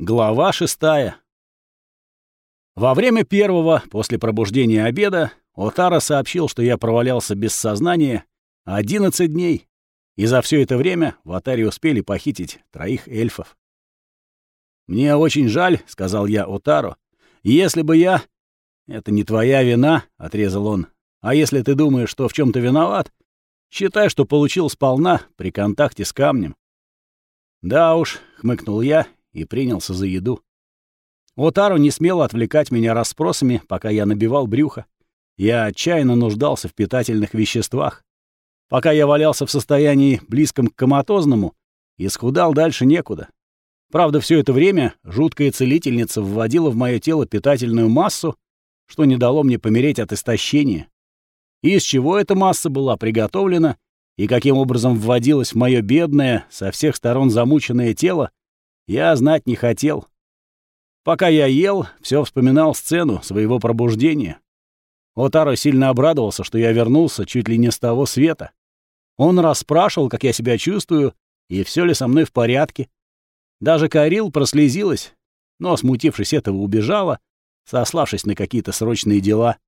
Глава шестая. Во время первого, после пробуждения обеда, Отара сообщил, что я провалялся без сознания 11 дней, и за все это время в Атаре успели похитить троих эльфов. «Мне очень жаль», — сказал я Отару, — «если бы я...» «Это не твоя вина», — отрезал он. «А если ты думаешь, что в чем то виноват, считай, что получил сполна при контакте с камнем». «Да уж», — хмыкнул я и принялся за еду. Отару не смел отвлекать меня расспросами, пока я набивал брюхо. Я отчаянно нуждался в питательных веществах. Пока я валялся в состоянии близком к коматозному, исхудал дальше некуда. Правда, все это время жуткая целительница вводила в мое тело питательную массу, что не дало мне помереть от истощения. Из чего эта масса была приготовлена, и каким образом вводилась в мое бедное, со всех сторон замученное тело, я знать не хотел. Пока я ел, все вспоминал сцену своего пробуждения. Отаро сильно обрадовался, что я вернулся чуть ли не с того света. Он расспрашивал, как я себя чувствую, и все ли со мной в порядке. Даже Карил прослезилась, но, смутившись этого, убежала, сославшись на какие-то срочные дела.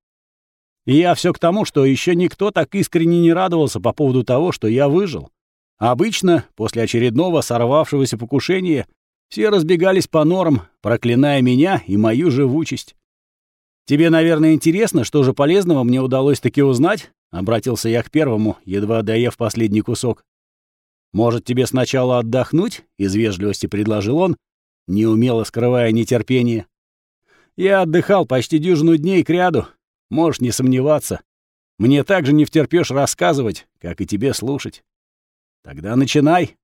И я все к тому, что еще никто так искренне не радовался по поводу того, что я выжил. Обычно, после очередного сорвавшегося покушения, все разбегались по норам, проклиная меня и мою живучесть. «Тебе, наверное, интересно, что же полезного мне удалось таки узнать?» — обратился я к первому, едва доев последний кусок. «Может, тебе сначала отдохнуть?» — из вежливости предложил он, неумело скрывая нетерпение. «Я отдыхал почти дюжину дней кряду, можешь не сомневаться. Мне также не втерпёшь рассказывать, как и тебе слушать. Тогда начинай».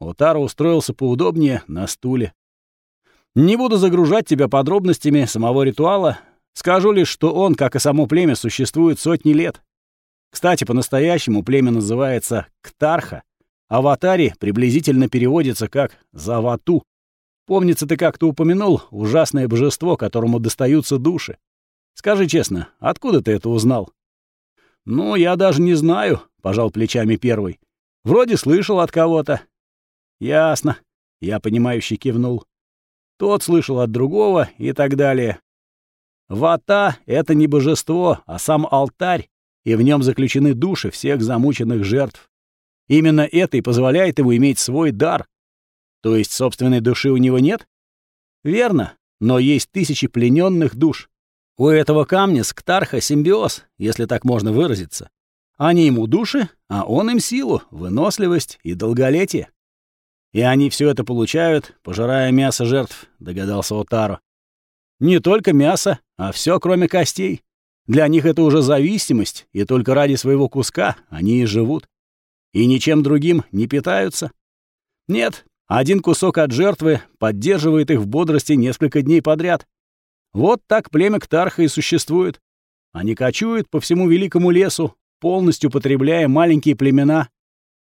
Утара устроился поудобнее на стуле. «Не буду загружать тебя подробностями самого ритуала. Скажу лишь, что он, как и само племя, существует сотни лет. Кстати, по-настоящему племя называется Ктарха, а в Атаре приблизительно переводится как «Завату». Помнится, ты как-то упомянул ужасное божество, которому достаются души. Скажи честно, откуда ты это узнал?» «Ну, я даже не знаю», — пожал плечами первый. «Вроде слышал от кого-то. «Ясно», — я понимающе кивнул. Тот слышал от другого и так далее. Вата — это не божество, а сам алтарь, и в нем заключены души всех замученных жертв. Именно это и позволяет ему иметь свой дар. То есть собственной души у него нет? Верно, но есть тысячи плененных душ. У этого камня с Ктарха симбиоз, если так можно выразиться. Они ему души, а он им силу, выносливость и долголетие. И они все это получают, пожирая мясо жертв, догадался Отаро. Не только мясо, а все, кроме костей. Для них это уже зависимость, и только ради своего куска они и живут. И ничем другим не питаются. Нет, один кусок от жертвы поддерживает их в бодрости несколько дней подряд. Вот так племя Ктарха и существует. Они кочуют по всему великому лесу, полностью потребляя маленькие племена,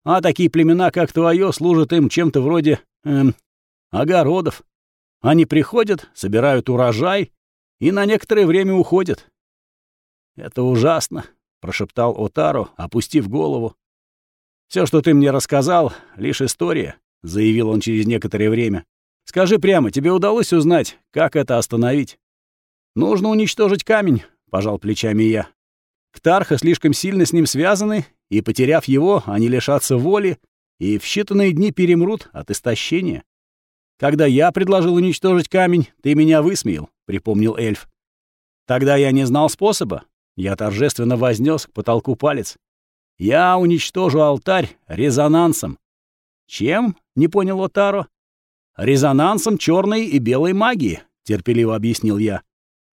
а такие племена, как твое, служат им чем-то вроде... Эм, огородов. Они приходят, собирают урожай и на некоторое время уходят. «Это ужасно», — прошептал Отару, опустив голову. Все, что ты мне рассказал, — лишь история», — заявил он через некоторое время. «Скажи прямо, тебе удалось узнать, как это остановить?» «Нужно уничтожить камень», — пожал плечами я. «Ктарха слишком сильно с ним связаны, и, потеряв его, они лишатся воли и в считанные дни перемрут от истощения. Когда я предложил уничтожить камень, ты меня высмеял, припомнил эльф. Тогда я не знал способа. Я торжественно вознес к потолку палец. Я уничтожу алтарь резонансом. Чем? не понял Отаро. Резонансом черной и белой магии, терпеливо объяснил я.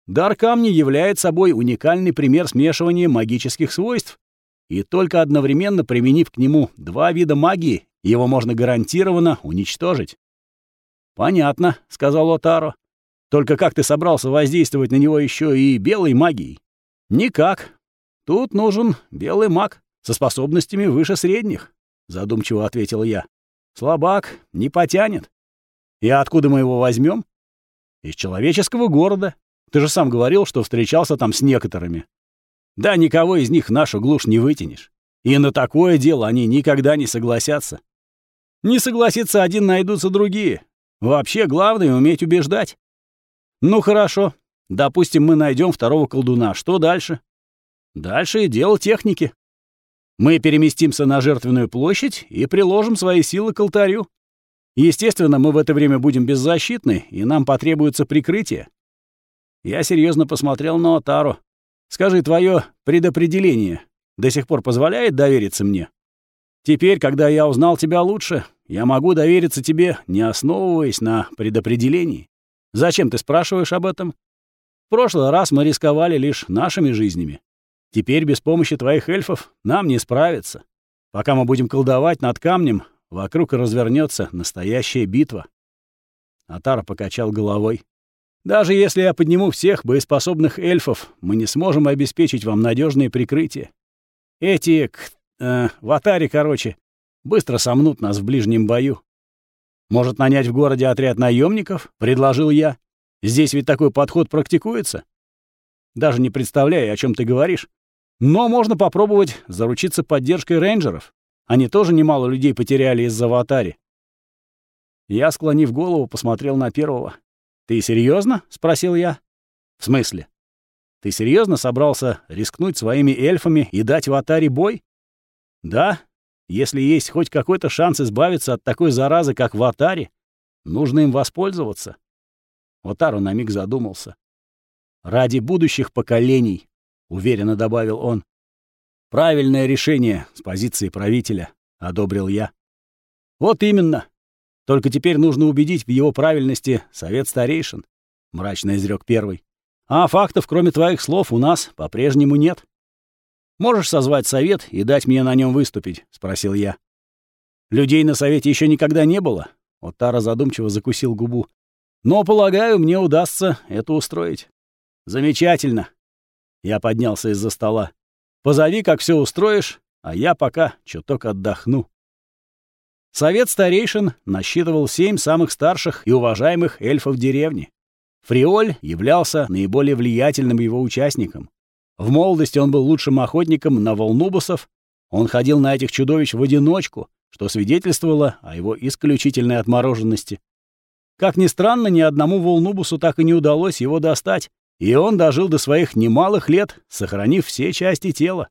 Дар камня является собой уникальный пример смешивания магических свойств, и только одновременно применив к нему два вида магии, его можно гарантированно уничтожить. «Понятно», — сказал Отаро. «Только как ты собрался воздействовать на него еще и белой магией?» «Никак. Тут нужен белый маг со способностями выше средних», — задумчиво ответил я. «Слабак, не потянет. И откуда мы его возьмем? «Из человеческого города. Ты же сам говорил, что встречался там с некоторыми. Да никого из них в нашу глушь не вытянешь. И на такое дело они никогда не согласятся. Не согласится один, найдутся другие. Вообще, главное — уметь убеждать. Ну, хорошо. Допустим, мы найдем второго колдуна. Что дальше? Дальше дело техники. Мы переместимся на жертвенную площадь и приложим свои силы к алтарю. Естественно, мы в это время будем беззащитны, и нам потребуется прикрытие. Я серьезно посмотрел на Отару. Скажи, твое предопределение до сих пор позволяет довериться мне? Теперь, когда я узнал тебя лучше, я могу довериться тебе, не основываясь на предопределении. Зачем ты спрашиваешь об этом? В прошлый раз мы рисковали лишь нашими жизнями. Теперь без помощи твоих эльфов нам не справиться. Пока мы будем колдовать над камнем, вокруг развернется настоящая битва. Атара покачал головой. Даже если я подниму всех боеспособных эльфов, мы не сможем обеспечить вам надежное прикрытие. Эти, э, в Атаре, короче, быстро сомнут нас в ближнем бою. Может, нанять в городе отряд наемников? предложил я. Здесь ведь такой подход практикуется. Даже не представляю, о чем ты говоришь. Но можно попробовать заручиться поддержкой рейнджеров. Они тоже немало людей потеряли из-за аватари. Я, склонив голову, посмотрел на первого. «Ты серьезно? спросил я. «В смысле? Ты серьезно собрался рискнуть своими эльфами и дать в Атаре бой?» «Да. Если есть хоть какой-то шанс избавиться от такой заразы, как в Атаре, нужно им воспользоваться». Отару на миг задумался. «Ради будущих поколений», — уверенно добавил он. «Правильное решение с позиции правителя», — одобрил я. «Вот именно. Только теперь нужно убедить в его правильности совет старейшин», — мрачно изрек первый. «А фактов, кроме твоих слов, у нас по-прежнему нет». «Можешь созвать совет и дать мне на нем выступить?» — спросил я. «Людей на совете еще никогда не было?» Вот Тара задумчиво закусил губу. «Но, полагаю, мне удастся это устроить». «Замечательно. Я поднялся из-за стола. «Позови, как все устроишь, а я пока чуток отдохну». Совет старейшин насчитывал семь самых старших и уважаемых эльфов деревни. Фриоль являлся наиболее влиятельным его участником. В молодости он был лучшим охотником на волнубусов, он ходил на этих чудовищ в одиночку, что свидетельствовало о его исключительной отмороженности. Как ни странно, ни одному волнубусу так и не удалось его достать, и он дожил до своих немалых лет, сохранив все части тела.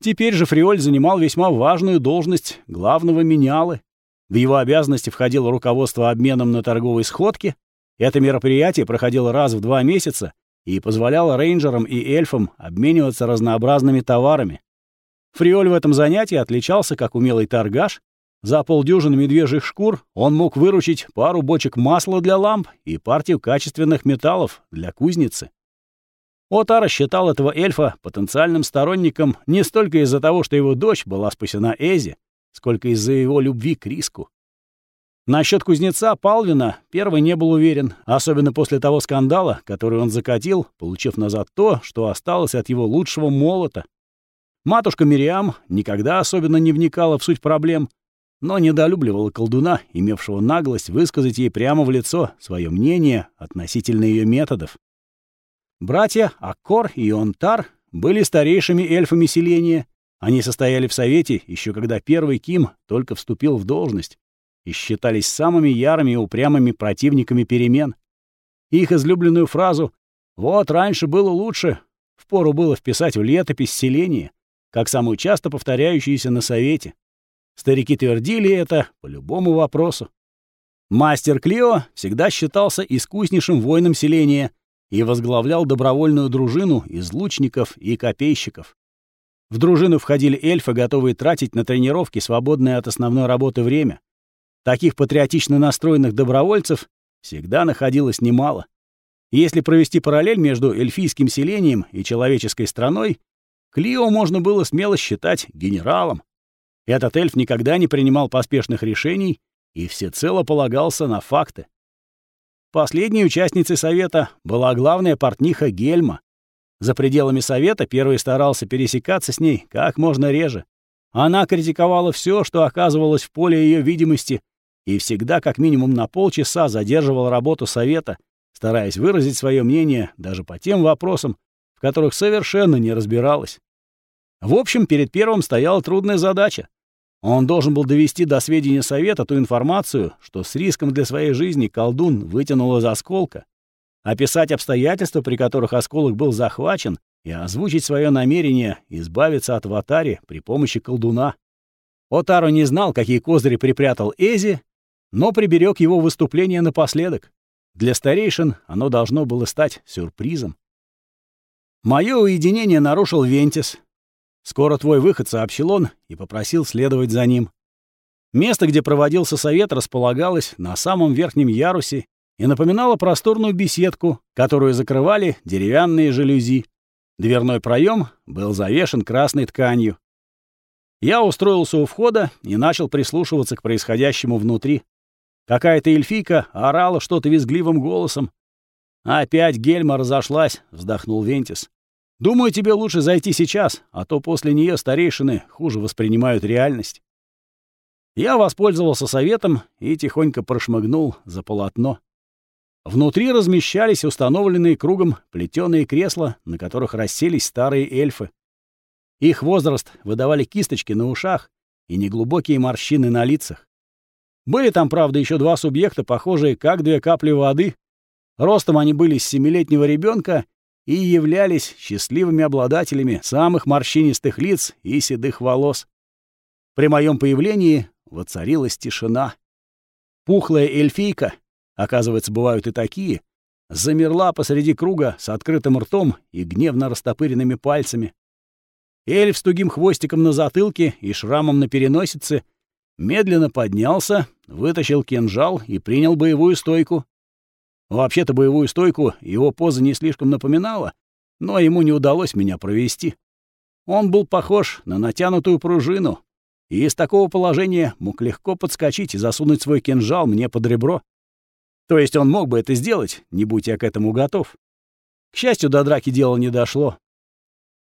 Теперь же Фриоль занимал весьма важную должность главного менялы. В его обязанности входило руководство обменом на торговой сходке. Это мероприятие проходило раз в два месяца и позволяло рейнджерам и эльфам обмениваться разнообразными товарами. Фриоль в этом занятии отличался как умелый торгаш, за полдюжины медвежьих шкур он мог выручить пару бочек масла для ламп и партию качественных металлов для кузницы. Отара считал этого эльфа потенциальным сторонником не столько из-за того, что его дочь была спасена Эзи, сколько из-за его любви к риску. Насчет кузнеца Палвина первый не был уверен, особенно после того скандала, который он закатил, получив назад то, что осталось от его лучшего молота. Матушка Мириам никогда особенно не вникала в суть проблем, но недолюбливала колдуна, имевшего наглость высказать ей прямо в лицо свое мнение относительно ее методов. Братья Аккор и Онтар были старейшими эльфами селения. Они состояли в совете еще когда первый Ким только вступил в должность и считались самыми ярыми и упрямыми противниками перемен. Их излюбленную фразу «Вот раньше было лучше» впору было вписать в летопись селения, как самую часто повторяющуюся на совете. Старики твердили это по любому вопросу. Мастер Клио всегда считался искуснейшим воином селения и возглавлял добровольную дружину из лучников и копейщиков. В дружину входили эльфы, готовые тратить на тренировки свободное от основной работы время. Таких патриотично настроенных добровольцев всегда находилось немало. Если провести параллель между эльфийским селением и человеческой страной, Клио можно было смело считать генералом. Этот эльф никогда не принимал поспешных решений и всецело полагался на факты. Последней участницей совета была главная портниха Гельма. За пределами совета первый старался пересекаться с ней как можно реже. Она критиковала все, что оказывалось в поле ее видимости, и всегда как минимум на полчаса задерживала работу совета, стараясь выразить свое мнение даже по тем вопросам, в которых совершенно не разбиралась. В общем, перед первым стояла трудная задача Он должен был довести до сведения совета ту информацию, что с риском для своей жизни колдун вытянул из осколка, описать обстоятельства, при которых осколок был захвачен, и озвучить свое намерение избавиться от Ватари при помощи колдуна. Отару не знал, какие козыри припрятал Эзи, но приберег его выступление напоследок. Для старейшин оно должно было стать сюрпризом. Мое уединение нарушил Вентис. Скоро твой выход, сообщил он и попросил следовать за ним. Место, где проводился совет, располагалось на самом верхнем ярусе и напоминало просторную беседку, которую закрывали деревянные жалюзи. Дверной проем был завешен красной тканью. Я устроился у входа и начал прислушиваться к происходящему внутри. Какая-то эльфийка орала что-то визгливым голосом. «Опять Гельма разошлась», — вздохнул Вентис. «Думаю, тебе лучше зайти сейчас, а то после нее старейшины хуже воспринимают реальность». Я воспользовался советом и тихонько прошмыгнул за полотно. Внутри размещались установленные кругом плетеные кресла, на которых расселись старые эльфы. Их возраст выдавали кисточки на ушах и неглубокие морщины на лицах. Были там, правда, еще два субъекта, похожие как две капли воды. Ростом они были с семилетнего ребенка и являлись счастливыми обладателями самых морщинистых лиц и седых волос. При моем появлении воцарилась тишина. Пухлая эльфийка, оказывается, бывают и такие, замерла посреди круга с открытым ртом и гневно растопыренными пальцами. Эльф с тугим хвостиком на затылке и шрамом на переносице медленно поднялся, вытащил кинжал и принял боевую стойку. Вообще-то боевую стойку его поза не слишком напоминала, но ему не удалось меня провести. Он был похож на натянутую пружину, и из такого положения мог легко подскочить и засунуть свой кинжал мне под ребро. То есть он мог бы это сделать, не будь я к этому готов. К счастью, до драки дело не дошло.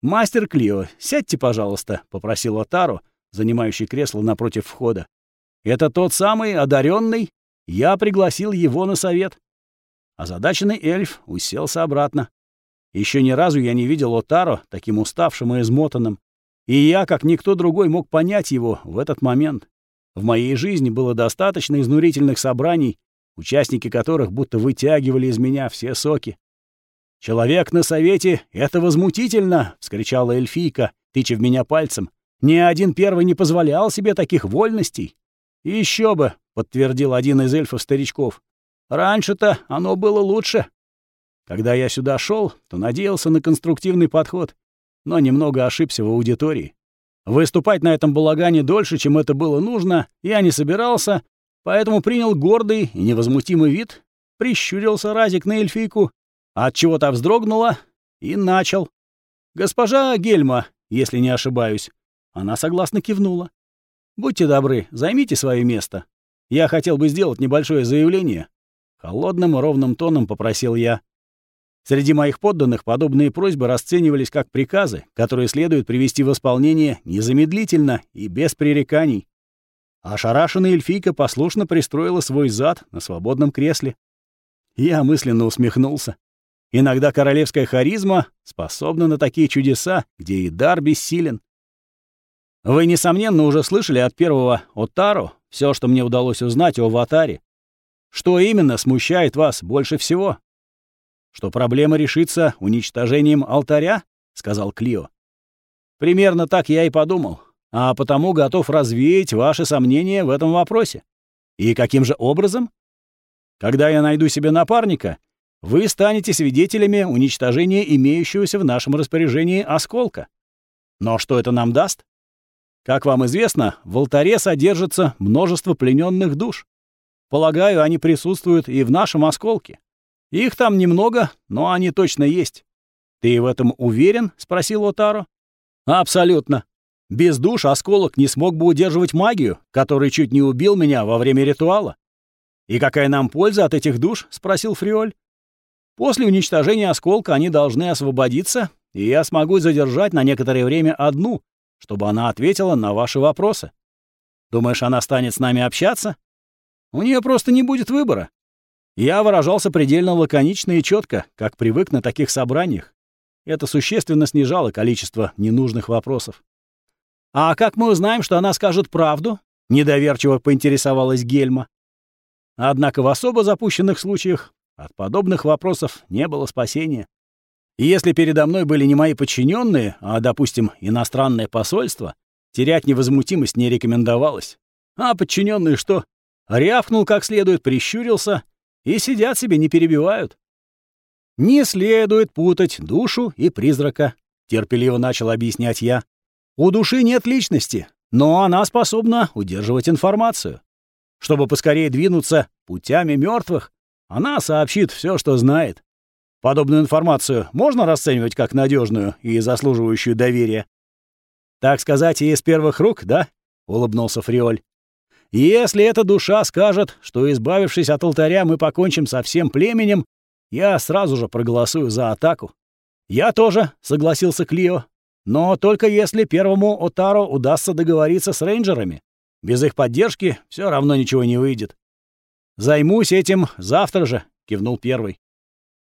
«Мастер Клио, сядьте, пожалуйста», — попросил Отару, занимающий кресло напротив входа. «Это тот самый одаренный. Я пригласил его на совет». Озадаченный эльф уселся обратно. Еще ни разу я не видел Отаро таким уставшим и измотанным. И я, как никто другой, мог понять его в этот момент. В моей жизни было достаточно изнурительных собраний, участники которых будто вытягивали из меня все соки. «Человек на совете — это возмутительно!» — вскричала эльфийка, тыча в меня пальцем. Ни один первый не позволял себе таких вольностей. Еще бы, подтвердил один из эльфов-старичков. Раньше-то оно было лучше. Когда я сюда шел, то надеялся на конструктивный подход, но немного ошибся в аудитории. Выступать на этом балагане дольше, чем это было нужно, я не собирался, поэтому принял гордый и невозмутимый вид, прищурился разик на эльфийку, от чего то вздрогнула и начал. «Госпожа Гельма, если не ошибаюсь, она согласно кивнула. «Будьте добры, займите свое место. Я хотел бы сделать небольшое заявление». Холодным и ровным тоном попросил я. Среди моих подданных подобные просьбы расценивались как приказы, которые следует привести в исполнение незамедлительно и без пререканий. Ошарашенная эльфийка послушно пристроила свой зад на свободном кресле. Я мысленно усмехнулся. Иногда королевская харизма способна на такие чудеса, где и дар бессилен. Вы, несомненно, уже слышали от первого Отару все, что мне удалось узнать о Ватаре. Что именно смущает вас больше всего? Что проблема решится уничтожением алтаря? сказал Клио. Примерно так я и подумал, а потому готов развеять ваши сомнения в этом вопросе. И каким же образом? Когда я найду себе напарника, вы станете свидетелями уничтожения имеющегося в нашем распоряжении осколка. Но что это нам даст? Как вам известно, в алтаре содержится множество плененных душ. Полагаю, они присутствуют и в нашем осколке. Их там немного, но они точно есть. Ты в этом уверен? спросил Отаро. Абсолютно. Без душ осколок не смог бы удерживать магию, который чуть не убил меня во время ритуала. И какая нам польза от этих душ? спросил Фриоль. После уничтожения осколка они должны освободиться, и я смогу задержать на некоторое время одну, чтобы она ответила на ваши вопросы. Думаешь, она станет с нами общаться? У нее просто не будет выбора. Я выражался предельно лаконично и четко, как привык на таких собраниях. Это существенно снижало количество ненужных вопросов. «А как мы узнаем, что она скажет правду?» — недоверчиво поинтересовалась Гельма. Однако в особо запущенных случаях от подобных вопросов не было спасения. И если передо мной были не мои подчиненные, а, допустим, иностранное посольство, терять невозмутимость не рекомендовалось. А подчиненные что? Рявкнул как следует, прищурился и сидят себе, не перебивают. «Не следует путать душу и призрака», — терпеливо начал объяснять я. «У души нет личности, но она способна удерживать информацию. Чтобы поскорее двинуться путями мертвых, она сообщит все, что знает. Подобную информацию можно расценивать как надежную и заслуживающую доверия. «Так сказать, и из первых рук, да?» — улыбнулся Фриоль. «Если эта душа скажет, что, избавившись от алтаря, мы покончим со всем племенем, я сразу же проголосую за атаку». «Я тоже», — согласился Клио. «Но только если первому Отаро удастся договориться с рейнджерами. Без их поддержки все равно ничего не выйдет». «Займусь этим завтра же», — кивнул первый.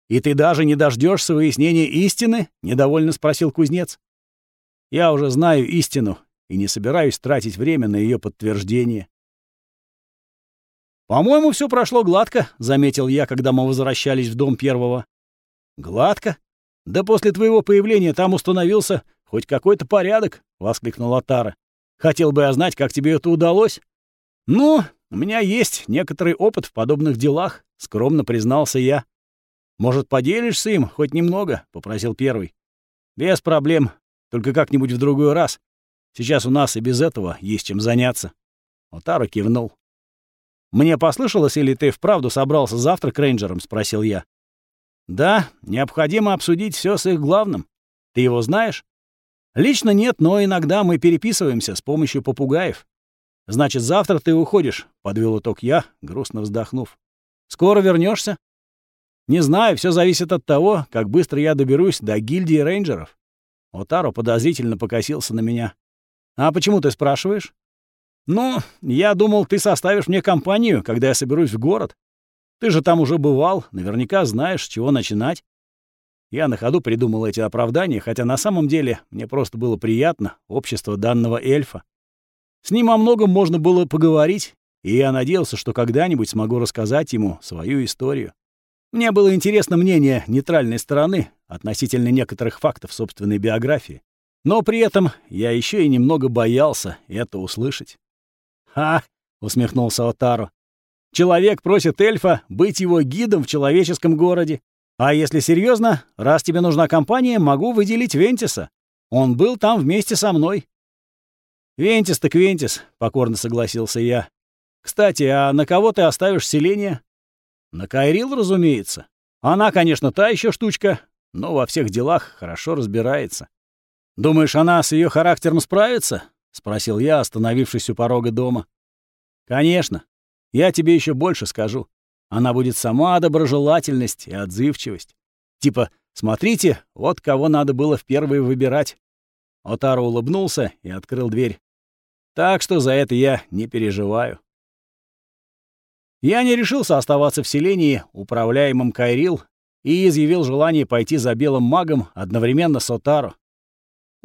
«И ты даже не дождешься выяснения истины?» — недовольно спросил кузнец. «Я уже знаю истину и не собираюсь тратить время на ее подтверждение». «По-моему, все прошло гладко», — заметил я, когда мы возвращались в дом первого. «Гладко? Да после твоего появления там установился хоть какой-то порядок», — воскликнул Атара. «Хотел бы я знать, как тебе это удалось». «Ну, у меня есть некоторый опыт в подобных делах», — скромно признался я. «Может, поделишься им хоть немного?» — попросил первый. «Без проблем. Только как-нибудь в другой раз. Сейчас у нас и без этого есть чем заняться». Отара кивнул. «Мне послышалось, или ты вправду собрался завтра к рейнджерам?» — спросил я. «Да, необходимо обсудить все с их главным. Ты его знаешь?» «Лично нет, но иногда мы переписываемся с помощью попугаев». «Значит, завтра ты уходишь», — подвел итог я, грустно вздохнув. «Скоро вернешься? Не знаю, все зависит от того, как быстро я доберусь до гильдии рейнджеров. Отаро подозрительно покосился на меня. А почему ты спрашиваешь? Ну, я думал, ты составишь мне компанию, когда я соберусь в город. Ты же там уже бывал, наверняка знаешь, с чего начинать. Я на ходу придумал эти оправдания, хотя на самом деле мне просто было приятно общество данного эльфа. С ним о многом можно было поговорить, и я надеялся, что когда-нибудь смогу рассказать ему свою историю. Мне было интересно мнение нейтральной стороны относительно некоторых фактов собственной биографии. Но при этом я еще и немного боялся это услышать. «Ха!» — усмехнулся Отару. «Человек просит эльфа быть его гидом в человеческом городе. А если серьезно, раз тебе нужна компания, могу выделить Вентиса. Он был там вместе со мной». «Вентис так Вентис», — покорно согласился я. «Кстати, а на кого ты оставишь селение?» На Кайрил, разумеется. Она, конечно, та еще штучка, но во всех делах хорошо разбирается. «Думаешь, она с ее характером справится?» — спросил я, остановившись у порога дома. «Конечно. Я тебе еще больше скажу. Она будет сама доброжелательность и отзывчивость. Типа, смотрите, вот кого надо было в первые выбирать». Отаро улыбнулся и открыл дверь. «Так что за это я не переживаю». Я не решился оставаться в селении, управляемом Кайрил, и изъявил желание пойти за белым магом одновременно с Отаро.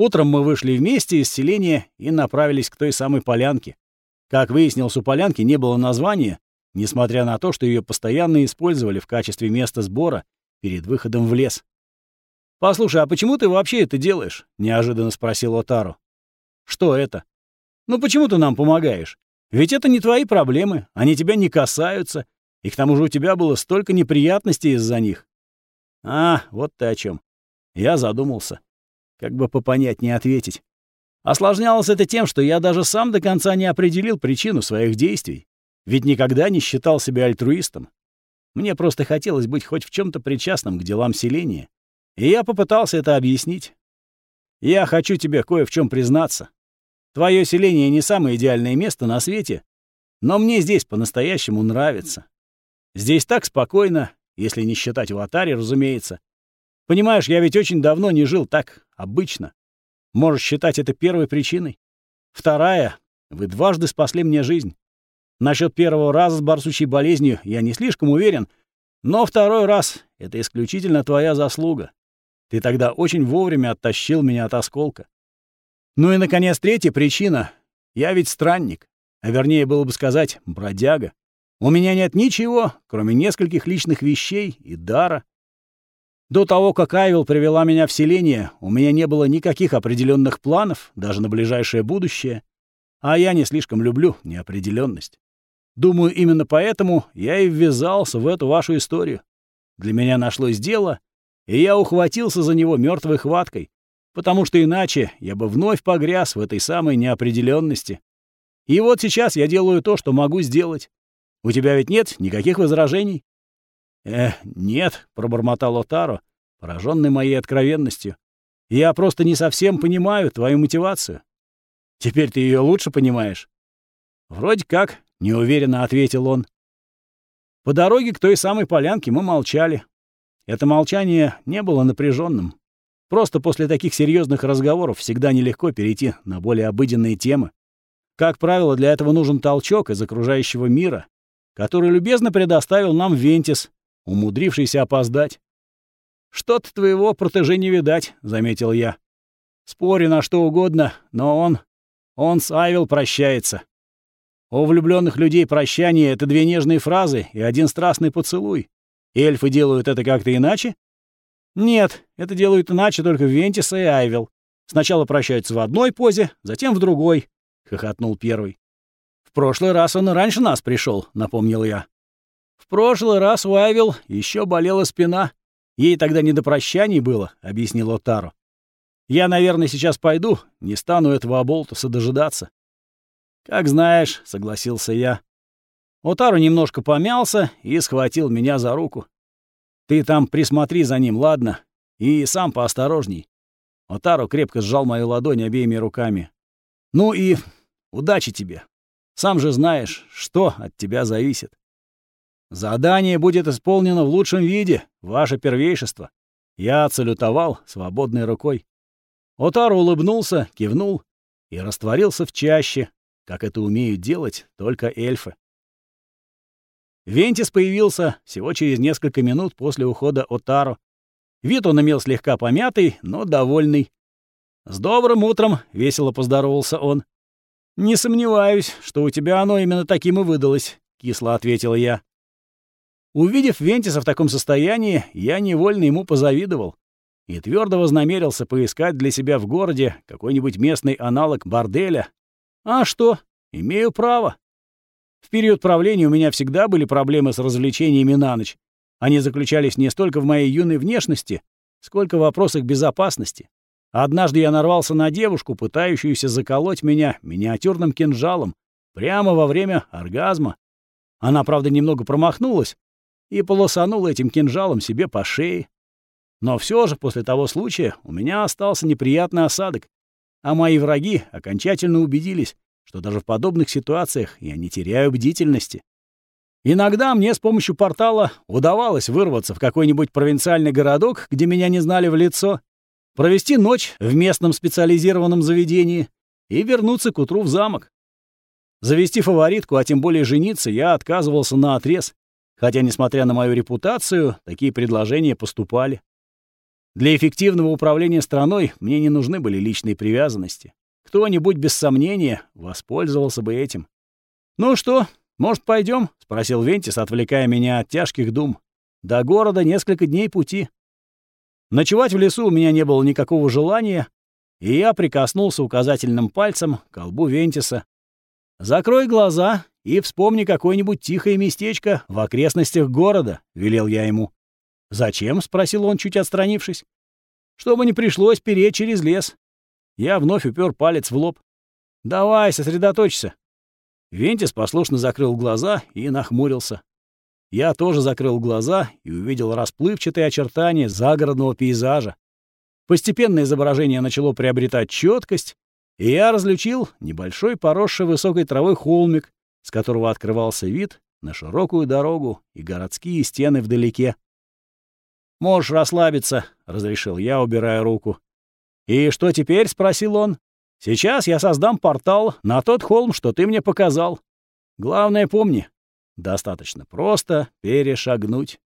Утром мы вышли вместе из селения и направились к той самой полянке. Как выяснилось, у полянки не было названия, несмотря на то, что ее постоянно использовали в качестве места сбора перед выходом в лес. «Послушай, а почему ты вообще это делаешь?» — неожиданно спросил Отару. «Что это?» «Ну почему ты нам помогаешь? Ведь это не твои проблемы, они тебя не касаются, и к тому же у тебя было столько неприятностей из-за них. А, вот ты о чем. Я задумался. Как бы попонятнее ответить. Осложнялось это тем, что я даже сам до конца не определил причину своих действий. Ведь никогда не считал себя альтруистом. Мне просто хотелось быть хоть в чем то причастным к делам селения. И я попытался это объяснить. Я хочу тебе кое в чем признаться. Твое селение не самое идеальное место на свете, но мне здесь по-настоящему нравится. Здесь так спокойно, если не считать в Атаре, разумеется. Понимаешь, я ведь очень давно не жил так обычно. Можешь считать это первой причиной. Вторая — вы дважды спасли мне жизнь. Насчет первого раза с барсучей болезнью я не слишком уверен, но второй раз — это исключительно твоя заслуга. Ты тогда очень вовремя оттащил меня от осколка. Ну и, наконец, третья причина. Я ведь странник, а вернее было бы сказать, бродяга. У меня нет ничего, кроме нескольких личных вещей и дара. До того, как Айвил привела меня в селение, у меня не было никаких определенных планов, даже на ближайшее будущее. А я не слишком люблю неопределенность. Думаю, именно поэтому я и ввязался в эту вашу историю. Для меня нашлось дело, и я ухватился за него мертвой хваткой, потому что иначе я бы вновь погряз в этой самой неопределенности. И вот сейчас я делаю то, что могу сделать. У тебя ведь нет никаких возражений? «Э, нет», — пробормотал Отаро, пораженный моей откровенностью. «Я просто не совсем понимаю твою мотивацию. Теперь ты ее лучше понимаешь?» «Вроде как», — неуверенно ответил он. По дороге к той самой полянке мы молчали. Это молчание не было напряженным. Просто после таких серьезных разговоров всегда нелегко перейти на более обыденные темы. Как правило, для этого нужен толчок из окружающего мира, который любезно предоставил нам Вентис, умудрившийся опоздать. «Что-то твоего протеже не видать», — заметил я. «Спорю на что угодно, но он... он с Айвил прощается. У влюбленных людей прощание — это две нежные фразы и один страстный поцелуй. Эльфы делают это как-то иначе? Нет, это делают иначе только Вентиса и Айвил. Сначала прощаются в одной позе, затем в другой, — хохотнул первый. В прошлый раз он и раньше нас пришел, напомнил я. В прошлый раз у Айвил еще болела спина. Ей тогда не до прощаний было, — объяснил Отару. Я, наверное, сейчас пойду, не стану этого оболтуса дожидаться. «Как знаешь», — согласился я. Отару немножко помялся и схватил меня за руку. «Ты там присмотри за ним, ладно? И сам поосторожней». Отару крепко сжал мою ладонь обеими руками. «Ну и удачи тебе. Сам же знаешь, что от тебя зависит. Задание будет исполнено в лучшем виде, ваше первейшество». Я отсалютовал свободной рукой. Отару улыбнулся, кивнул и растворился в чаще, как это умеют делать только эльфы. Вентис появился всего через несколько минут после ухода Отаро. Вид он имел слегка помятый, но довольный. «С добрым утром!» — весело поздоровался он. «Не сомневаюсь, что у тебя оно именно таким и выдалось», — кисло ответил я. Увидев Вентиса в таком состоянии, я невольно ему позавидовал и твердо вознамерился поискать для себя в городе какой-нибудь местный аналог борделя а что? Имею право. В период правления у меня всегда были проблемы с развлечениями на ночь. Они заключались не столько в моей юной внешности, сколько в вопросах безопасности. Однажды я нарвался на девушку, пытающуюся заколоть меня миниатюрным кинжалом прямо во время оргазма. Она, правда, немного промахнулась и полосанула этим кинжалом себе по шее. Но все же после того случая у меня остался неприятный осадок, а мои враги окончательно убедились, что даже в подобных ситуациях я не теряю бдительности. Иногда мне с помощью портала удавалось вырваться в какой-нибудь провинциальный городок, где меня не знали в лицо, провести ночь в местном специализированном заведении и вернуться к утру в замок. Завести фаворитку, а тем более жениться, я отказывался на отрез, хотя, несмотря на мою репутацию, такие предложения поступали. Для эффективного управления страной мне не нужны были личные привязанности. Кто-нибудь, без сомнения, воспользовался бы этим. «Ну что, может, пойдем? спросил Вентис, отвлекая меня от тяжких дум. «До города несколько дней пути». Ночевать в лесу у меня не было никакого желания, и я прикоснулся указательным пальцем к колбу Вентиса. «Закрой глаза и вспомни какое-нибудь тихое местечко в окрестностях города», — велел я ему. «Зачем?» — спросил он, чуть отстранившись. «Чтобы не пришлось переть через лес». Я вновь упер палец в лоб. «Давай, сосредоточься». Вентис послушно закрыл глаза и нахмурился. Я тоже закрыл глаза и увидел расплывчатые очертания загородного пейзажа. Постепенно изображение начало приобретать четкость, и я различил небольшой поросший высокой травой холмик, с которого открывался вид на широкую дорогу и городские стены вдалеке. «Можешь расслабиться», — разрешил я, убирая руку. «И что теперь?» — спросил он. «Сейчас я создам портал на тот холм, что ты мне показал. Главное, помни, достаточно просто перешагнуть».